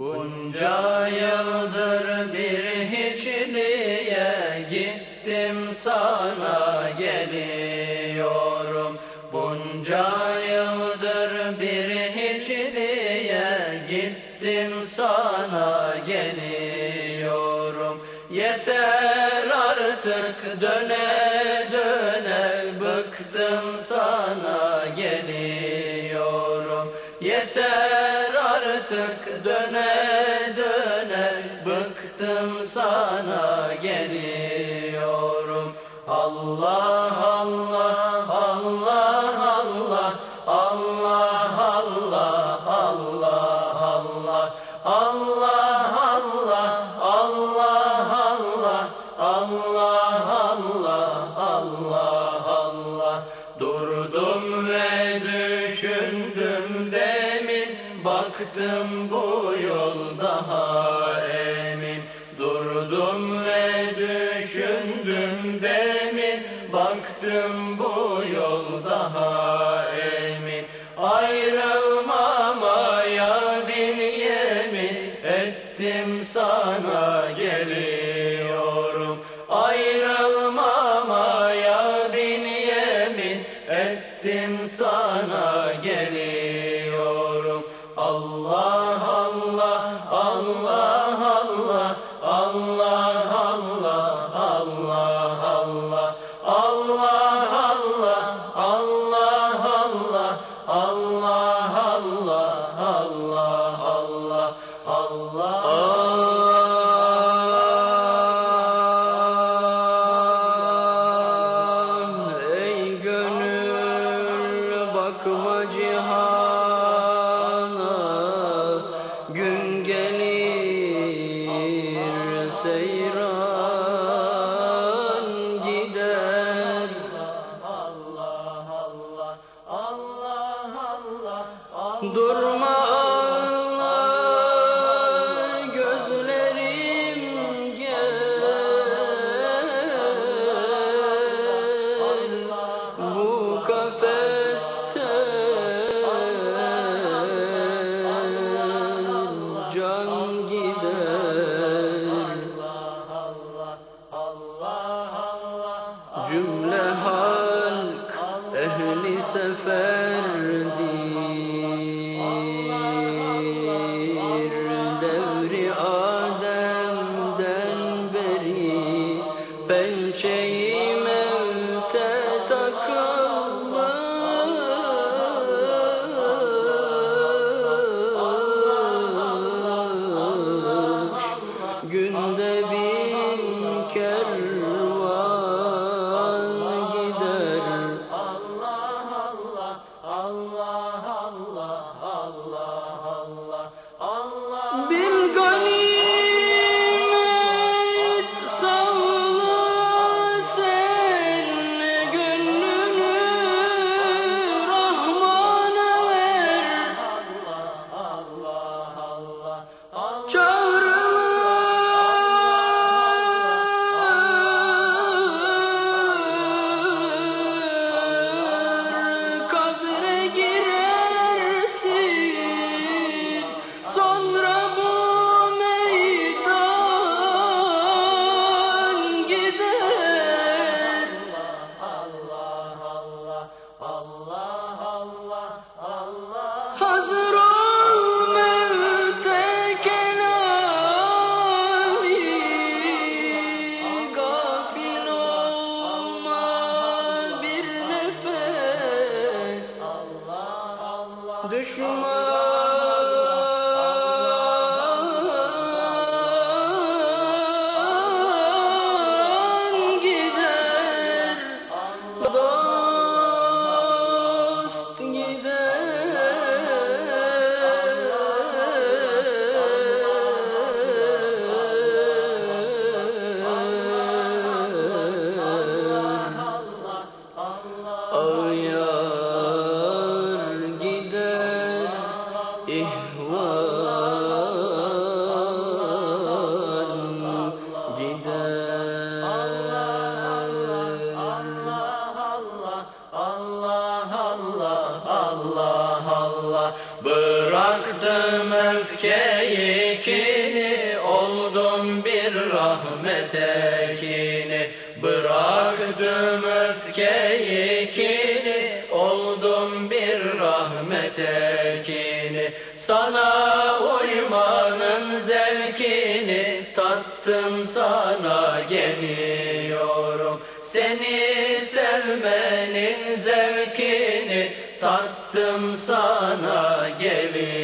جایا در بھیرچ دیا گم سانا ینے یور بنجایا در بھیرچ دیا گرتیم سانا یعنی یور یت رکھ دن دن بختم سانا ینے یور یت سنا یری اور یا نم ہو جمل حال اہل سفر دشمن ن ادم بھی متین برا دمت کیا نمبر میں تین سالہ زب کی نی تتم سانا گلی یور سنی سیم زب تتم سانا گلی